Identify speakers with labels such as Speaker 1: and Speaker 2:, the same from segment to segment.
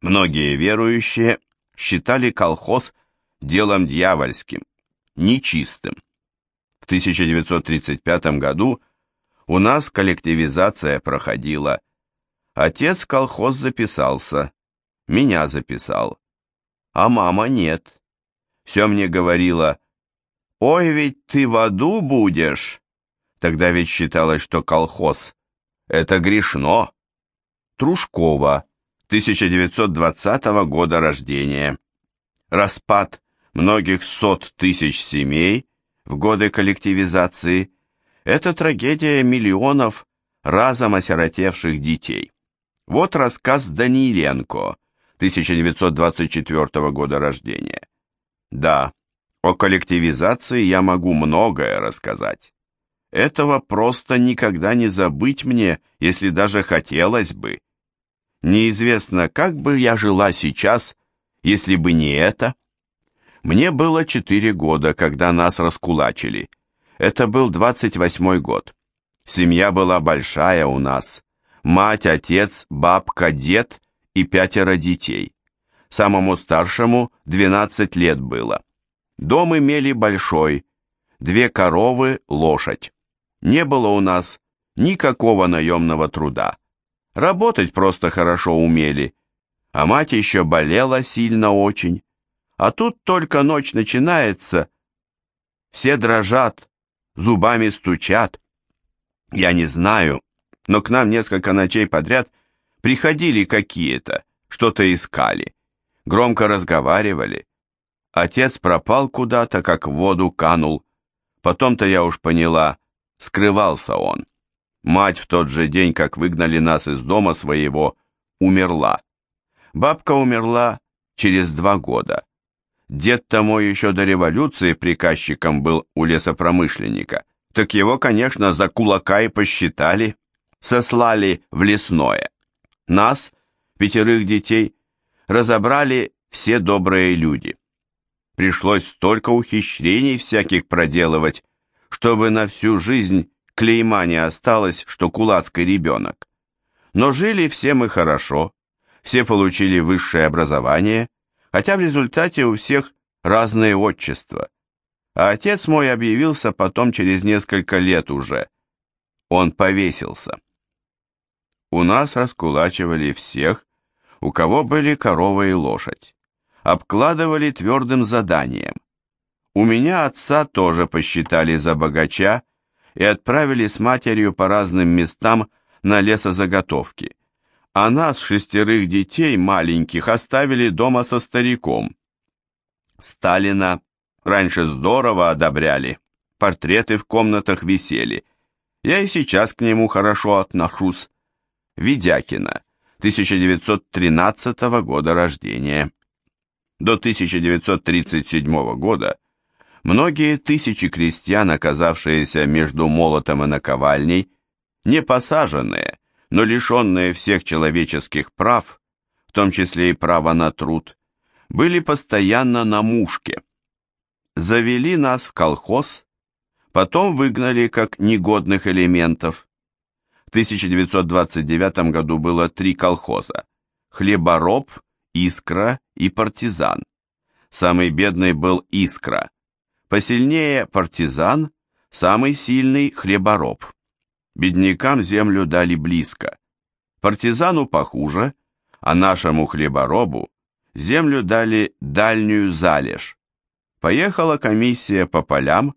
Speaker 1: Многие верующие считали колхоз делом дьявольским, нечистым. В 1935 году у нас коллективизация проходила. Отец колхоз записался, меня записал, а мама нет. Все мне говорила, «Ой, ведь ты в аду будешь!» Тогда ведь считалось, что колхоз — это грешно. Трушкова, 1920 года рождения. Распад многих сот тысяч семей в годы коллективизации – это трагедия миллионов разом осиротевших детей. Вот рассказ Даниленко, 1924 года рождения. Да, о коллективизации я могу многое рассказать. Этого просто никогда не забыть мне, если даже хотелось бы. Неизвестно, как бы я жила сейчас, если бы не это. Мне было четыре года, когда нас раскулачили. Это был двадцать восьмой год. Семья была большая у нас. Мать, отец, бабка, дед и пятеро детей. Самому старшему двенадцать лет было. Дом имели большой, две коровы, лошадь. Не было у нас никакого наемного труда. Работать просто хорошо умели. А мать еще болела сильно очень. А тут только ночь начинается. Все дрожат, зубами стучат. Я не знаю, но к нам несколько ночей подряд приходили какие-то, что-то искали. Громко разговаривали. Отец пропал куда-то, как в воду канул. Потом-то я уж поняла, скрывался он. Мать в тот же день, как выгнали нас из дома своего, умерла. Бабка умерла через два года. Дед-то мой еще до революции приказчиком был у лесопромышленника. Так его, конечно, за кулака и посчитали. Сослали в лесное. Нас, пятерых детей, разобрали все добрые люди. Пришлось столько ухищрений всяких проделывать, чтобы на всю жизнь клейма не осталось, что кулацкий ребенок. Но жили все мы хорошо, все получили высшее образование, хотя в результате у всех разные отчества. А отец мой объявился потом через несколько лет уже. Он повесился. У нас раскулачивали всех, у кого были корова и лошадь. Обкладывали твердым заданием. У меня отца тоже посчитали за богача и отправили с матерью по разным местам на лесозаготовки. А нас, шестерых детей маленьких, оставили дома со стариком. Сталина раньше здорово одобряли, портреты в комнатах висели. Я и сейчас к нему хорошо отношусь. Видякина, 1913 года рождения. До 1937 года Многие тысячи крестьян, оказавшиеся между молотом и наковальней, не посаженные, но лишенные всех человеческих прав, в том числе и права на труд, были постоянно на мушке. Завели нас в колхоз, потом выгнали как негодных элементов. В 1929 году было три колхоза – хлебороб, искра и партизан. Самый бедный был искра – Посильнее партизан, самый сильный хлебороб. Беднякам землю дали близко. Партизану похуже, а нашему хлеборобу землю дали дальнюю залежь. Поехала комиссия по полям,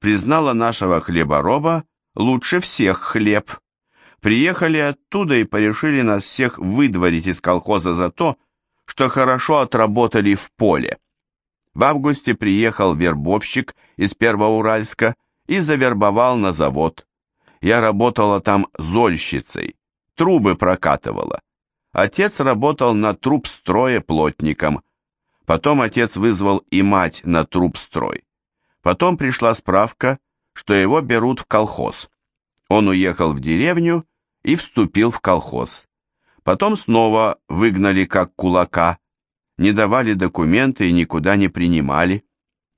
Speaker 1: признала нашего хлебороба лучше всех хлеб. Приехали оттуда и порешили нас всех выдворить из колхоза за то, что хорошо отработали в поле. В августе приехал вербовщик из Первоуральска и завербовал на завод. Я работала там зольщицей, трубы прокатывала. Отец работал на трубстрое плотником. Потом отец вызвал и мать на трубстрой. Потом пришла справка, что его берут в колхоз. Он уехал в деревню и вступил в колхоз. Потом снова выгнали как кулака, не давали документы и никуда не принимали.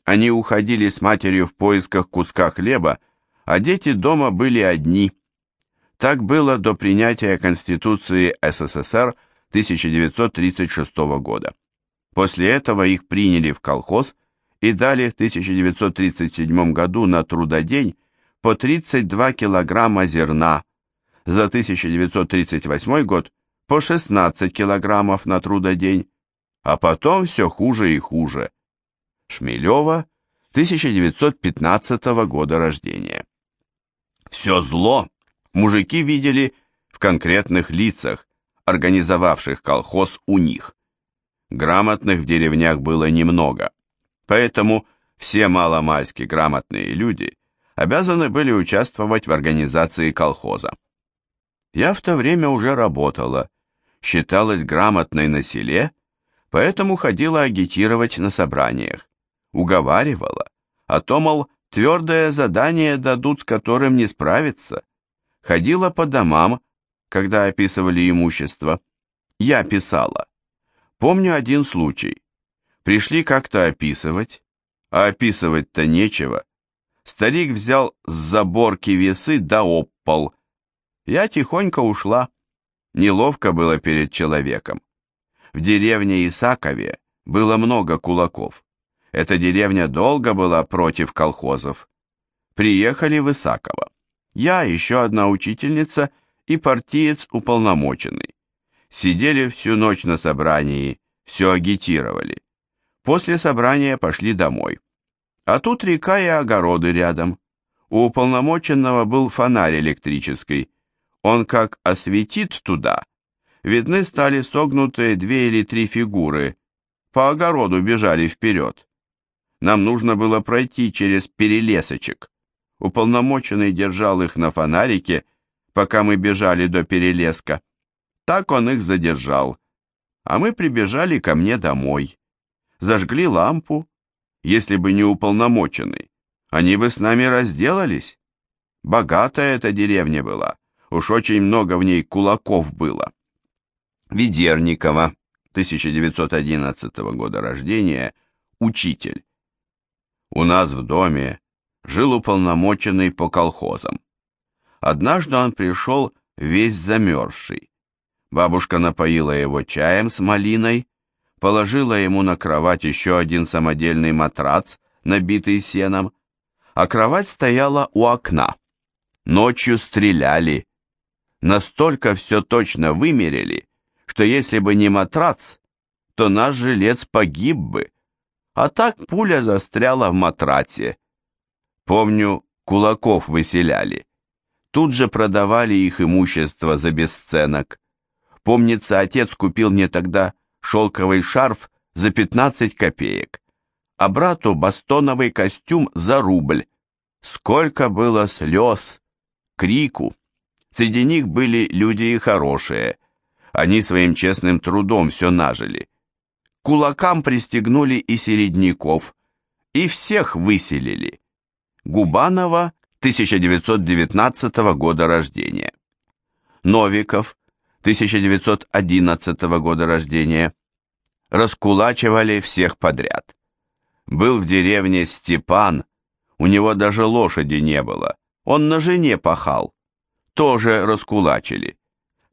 Speaker 1: Они уходили с матерью в поисках куска хлеба, а дети дома были одни. Так было до принятия Конституции СССР 1936 года. После этого их приняли в колхоз и дали в 1937 году на трудодень по 32 килограмма зерна, за 1938 год по 16 килограммов на трудодень, а потом все хуже и хуже. Шмелева, 1915 года рождения. Все зло мужики видели в конкретных лицах, организовавших колхоз у них. Грамотных в деревнях было немного, поэтому все маломальски грамотные люди обязаны были участвовать в организации колхоза. Я в то время уже работала, считалась грамотной на селе, поэтому ходила агитировать на собраниях, уговаривала, а то, мол, твердое задание дадут, с которым не справиться. Ходила по домам, когда описывали имущество. Я писала. Помню один случай. Пришли как-то описывать, а описывать-то нечего. Старик взял с заборки весы да опал. Я тихонько ушла. Неловко было перед человеком. В деревне Исакове было много кулаков. Эта деревня долго была против колхозов. Приехали в Исаково. Я, еще одна учительница и партиец уполномоченный. Сидели всю ночь на собрании, все агитировали. После собрания пошли домой. А тут река и огороды рядом. У уполномоченного был фонарь электрический. Он как осветит туда. Видны стали согнутые две или три фигуры. По огороду бежали вперед. Нам нужно было пройти через перелесочек. Уполномоченный держал их на фонарике, пока мы бежали до перелеска. Так он их задержал. А мы прибежали ко мне домой. Зажгли лампу. Если бы не уполномоченный, они бы с нами разделались. Богатая эта деревня была. Уж очень много в ней кулаков было. Ведерникова, 1911 года рождения, учитель. У нас в доме жил уполномоченный по колхозам. Однажды он пришел весь замерзший. Бабушка напоила его чаем с малиной, положила ему на кровать еще один самодельный матрац, набитый сеном, а кровать стояла у окна. Ночью стреляли. Настолько все точно вымерили, что если бы не матрац, то наш жилец погиб бы а так пуля застряла в матраце. Помню, кулаков выселяли. Тут же продавали их имущество за бесценок. Помнится, отец купил мне тогда шелковый шарф за 15 копеек, а брату бастоновый костюм за рубль. Сколько было слез, крику. Среди них были люди и хорошие. Они своим честным трудом все нажили кулакам пристегнули и середняков, и всех выселили. Губанова, 1919 года рождения. Новиков, 1911 года рождения. Раскулачивали всех подряд. Был в деревне Степан, у него даже лошади не было, он на жене пахал. Тоже раскулачили.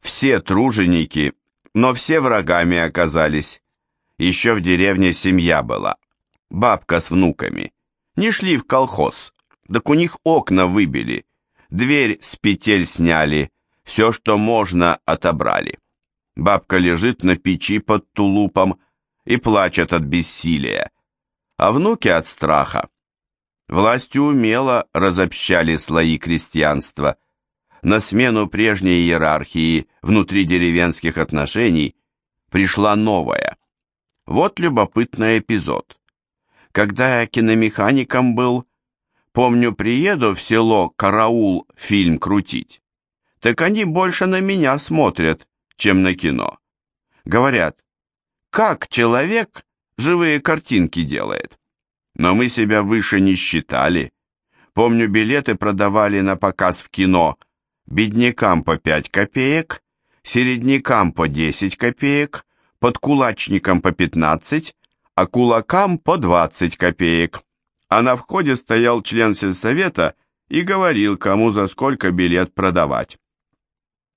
Speaker 1: Все труженики, но все врагами оказались. Еще в деревне семья была. Бабка с внуками. Не шли в колхоз. Так у них окна выбили. Дверь с петель сняли. Все, что можно, отобрали. Бабка лежит на печи под тулупом и плачет от бессилия. А внуки от страха. Власти умело разобщали слои крестьянства. На смену прежней иерархии внутри деревенских отношений пришла новая – вот любопытный эпизод. Когда я киномехаником был, помню, приеду в село Караул фильм крутить. Так они больше на меня смотрят, чем на кино. Говорят, как человек живые картинки делает. Но мы себя выше не считали. Помню, билеты продавали на показ в кино беднякам по 5 копеек, середнякам по 10 копеек, под кулачником по 15, а кулакам по 20 копеек. А на входе стоял член сельсовета и говорил, кому за сколько билет продавать.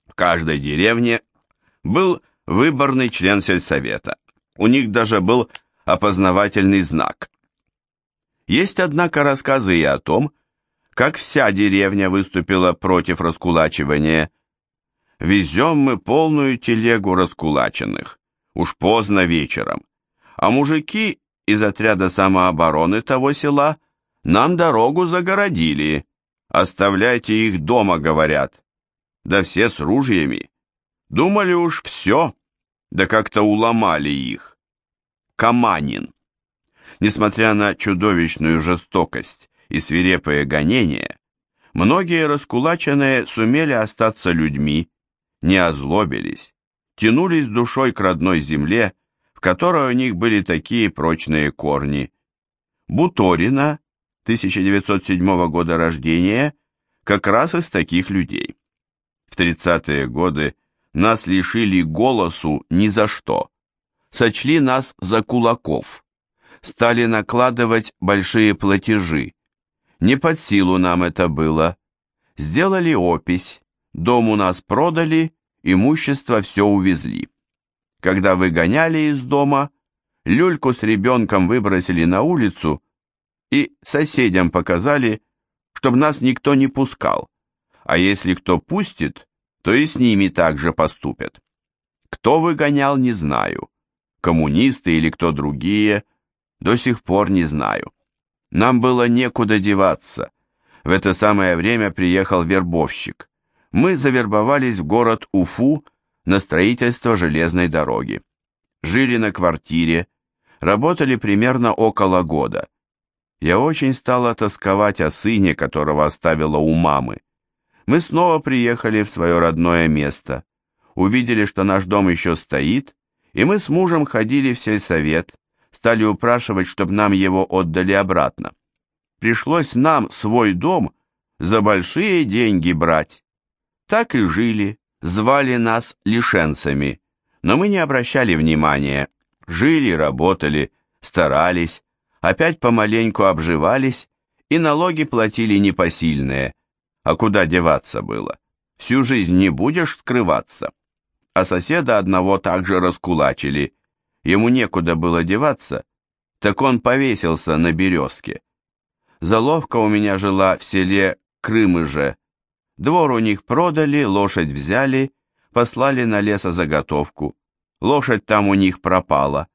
Speaker 1: В каждой деревне был выборный член сельсовета. У них даже был опознавательный знак. Есть, однако, рассказы и о том, как вся деревня выступила против раскулачивания. Везем мы полную телегу раскулаченных, уж поздно вечером, а мужики из отряда самообороны того села нам дорогу загородили. Оставляйте их дома, говорят. Да все с ружьями. Думали уж все, да как-то уломали их. Каманин. Несмотря на чудовищную жестокость и свирепое гонение, многие раскулаченные сумели остаться людьми, не озлобились, тянулись душой к родной земле, в которой у них были такие прочные корни. Буторина, 1907 года рождения, как раз из таких людей. В 30-е годы нас лишили голосу ни за что сочли нас за кулаков, стали накладывать большие платежи. Не под силу нам это было. Сделали опись, дом у нас продали, имущество все увезли. Когда выгоняли из дома, люльку с ребенком выбросили на улицу и соседям показали, чтобы нас никто не пускал, а если кто пустит, то и с ними так же поступят. Кто выгонял, не знаю коммунисты или кто другие, до сих пор не знаю. Нам было некуда деваться. В это самое время приехал вербовщик. Мы завербовались в город Уфу на строительство железной дороги. Жили на квартире, работали примерно около года. Я очень стала тосковать о сыне, которого оставила у мамы. Мы снова приехали в свое родное место. Увидели, что наш дом еще стоит, и мы с мужем ходили в сельсовет, стали упрашивать, чтобы нам его отдали обратно. Пришлось нам свой дом за большие деньги брать. Так и жили, звали нас лишенцами, но мы не обращали внимания, жили, работали, старались, опять помаленьку обживались и налоги платили непосильные. А куда деваться было? Всю жизнь не будешь скрываться а соседа одного также раскулачили. Ему некуда было деваться, так он повесился на березке. Заловка у меня жила в селе Крымыже. Двор у них продали, лошадь взяли, послали на лесозаготовку. Лошадь там у них пропала,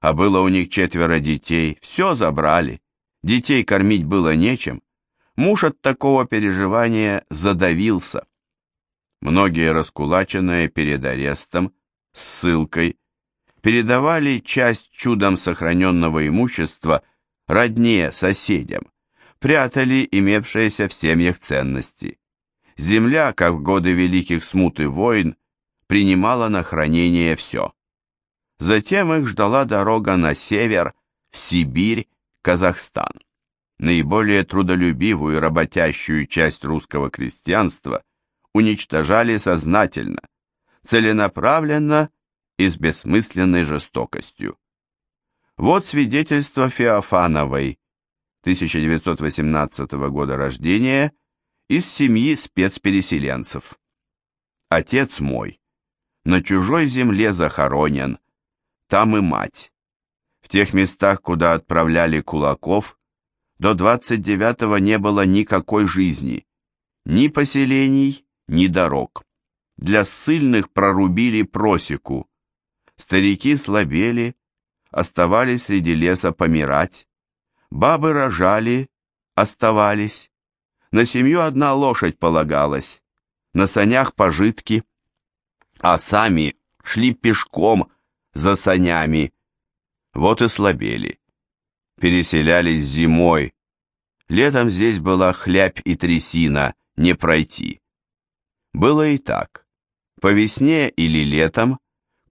Speaker 1: а было у них четверо детей, все забрали. Детей кормить было нечем. Муж от такого переживания задавился. Многие раскулаченные перед арестом, ссылкой, передавали часть чудом сохраненного имущества родне, соседям, прятали имевшиеся в семьях ценности. Земля, как в годы великих смут и войн, принимала на хранение все. Затем их ждала дорога на север, в Сибирь, Казахстан. Наиболее трудолюбивую и работящую часть русского крестьянства – уничтожали сознательно, целенаправленно и с бессмысленной жестокостью. Вот свидетельство Феофановой, 1918 года рождения, из семьи спецпереселенцев. Отец мой, на чужой земле захоронен, там и мать. В тех местах, куда отправляли кулаков, до 29-го не было никакой жизни, ни поселений, ни дорог. Для ссыльных прорубили просеку. Старики слабели, оставались среди леса помирать. Бабы рожали, оставались. На семью одна лошадь полагалась, на санях пожитки, а сами шли пешком за санями. Вот и слабели. Переселялись зимой. Летом здесь была хлябь и трясина, не пройти. Было и так. По весне или летом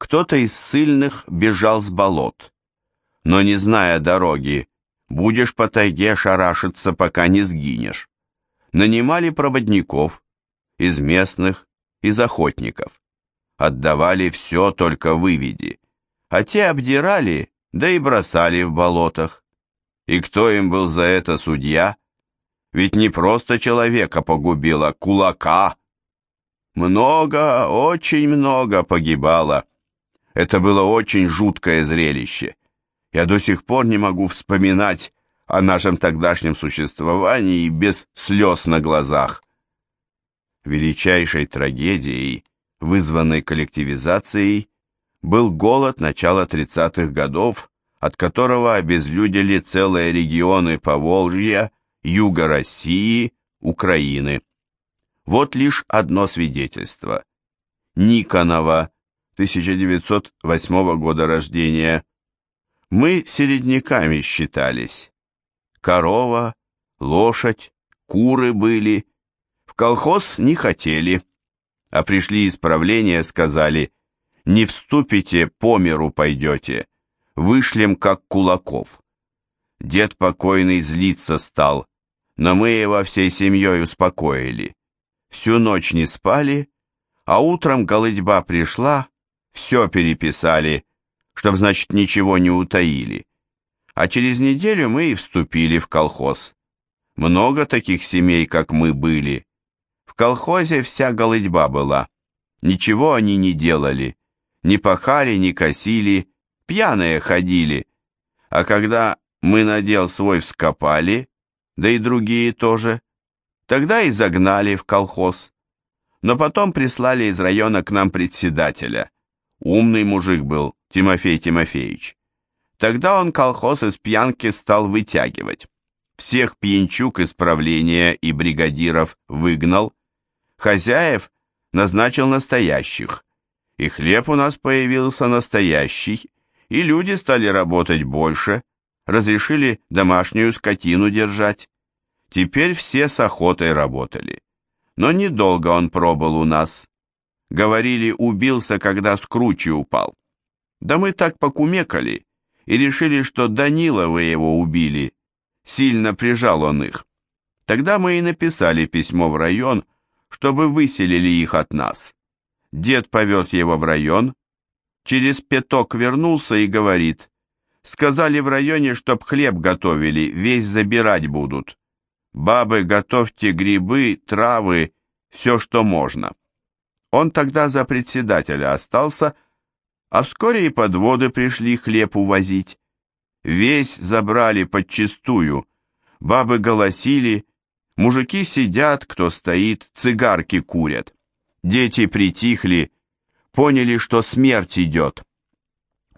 Speaker 1: кто-то из сильных бежал с болот. Но не зная дороги, будешь по тайге шарашиться, пока не сгинешь. Нанимали проводников, из местных, из охотников. Отдавали все, только выведи. А те обдирали, да и бросали в болотах. И кто им был за это судья? Ведь не просто человека погубила, кулака. Много, очень много погибало. Это было очень жуткое зрелище. Я до сих пор не могу вспоминать о нашем тогдашнем существовании без слез на глазах. Величайшей трагедией, вызванной коллективизацией, был голод начала 30-х годов, от которого обезлюдили целые регионы Поволжья, юга России, Украины. Вот лишь одно свидетельство. Никонова, 1908 года рождения. Мы середняками считались. Корова, лошадь, куры были. В колхоз не хотели. А пришли исправления, сказали, не вступите, по миру пойдете. Вышлем, как кулаков. Дед покойный злиться стал, но мы его всей семьей успокоили. Всю ночь не спали, а утром голыдьба пришла, все переписали, чтоб, значит, ничего не утаили. А через неделю мы и вступили в колхоз. Много таких семей, как мы, были. В колхозе вся голыдьба была. Ничего они не делали. Не пахали, не косили, пьяные ходили. А когда мы надел свой вскопали, да и другие тоже, тогда и загнали в колхоз. Но потом прислали из района к нам председателя. Умный мужик был, Тимофей Тимофеевич. Тогда он колхоз из пьянки стал вытягивать. Всех пьянчук из правления и бригадиров выгнал. Хозяев назначил настоящих. И хлеб у нас появился настоящий, и люди стали работать больше, разрешили домашнюю скотину держать. Теперь все с охотой работали. Но недолго он пробыл у нас. Говорили, убился, когда с кручи упал. Да мы так покумекали и решили, что Даниловы его убили. Сильно прижал он их. Тогда мы и написали письмо в район, чтобы выселили их от нас. Дед повез его в район, через пяток вернулся и говорит, сказали в районе, чтоб хлеб готовили, весь забирать будут. Бабы, готовьте грибы, травы, все, что можно. Он тогда за председателя остался, а вскоре и подводы пришли хлеб увозить. Весь забрали подчистую, бабы голосили, мужики сидят, кто стоит, цигарки курят. Дети притихли, поняли, что смерть идет.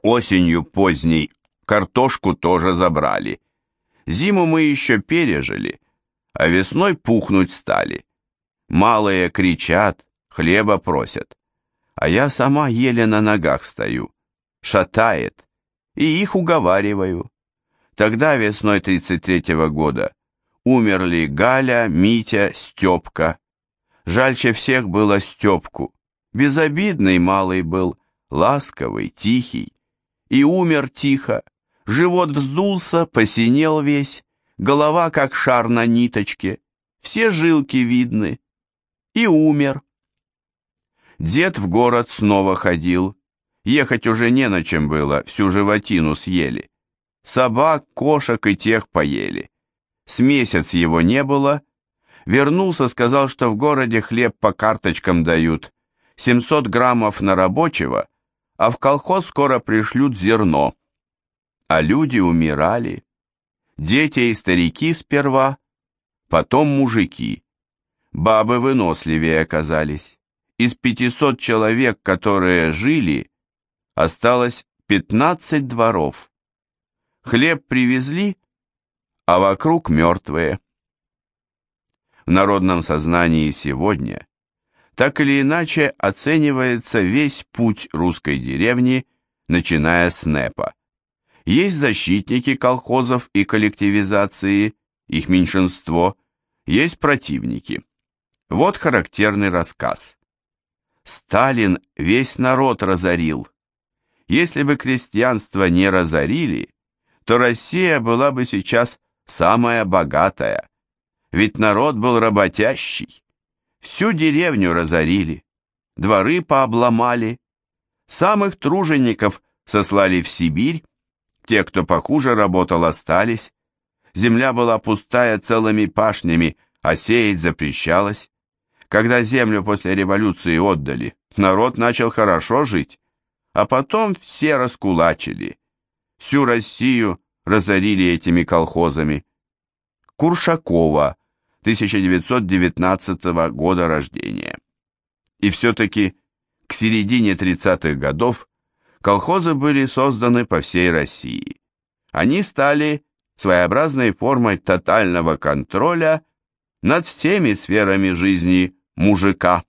Speaker 1: Осенью поздней картошку тоже забрали. Зиму мы еще пережили, а весной пухнуть стали. Малые кричат, хлеба просят. А я сама еле на ногах стою, шатает, и их уговариваю. Тогда, весной 33-го года, умерли Галя, Митя, Степка. Жальче всех было Степку. Безобидный малый был, ласковый, тихий. И умер тихо. Живот вздулся, посинел весь, голова как шар на ниточке, все жилки видны. И умер. Дед в город снова ходил. Ехать уже не на чем было, всю животину съели. Собак, кошек и тех поели. С месяц его не было. Вернулся, сказал, что в городе хлеб по карточкам дают. 700 граммов на рабочего, а в колхоз скоро пришлют зерно. А люди умирали. Дети и старики сперва, потом мужики. Бабы выносливее оказались. Из 500 человек, которые жили, осталось 15 дворов. Хлеб привезли, а вокруг мертвые. В народном сознании сегодня так или иначе оценивается весь путь русской деревни, начиная с НЭПа. Есть защитники колхозов и коллективизации, их меньшинство, есть противники. Вот характерный рассказ. Сталин весь народ разорил. Если бы крестьянство не разорили, то Россия была бы сейчас самая богатая. Ведь народ был работящий. Всю деревню разорили, дворы пообломали, самых тружеников сослали в Сибирь, те, кто похуже работал, остались. Земля была пустая целыми пашнями, а сеять запрещалось. Когда землю после революции отдали, народ начал хорошо жить. а потом все раскулачили. Всю Россию разорили этими колхозами. Куршакова, 1919 года рождения. И все-таки к середине 30-х годов колхозы были созданы по всей России. Они стали своеобразной формой тотального контроля над всеми сферами жизни мужика.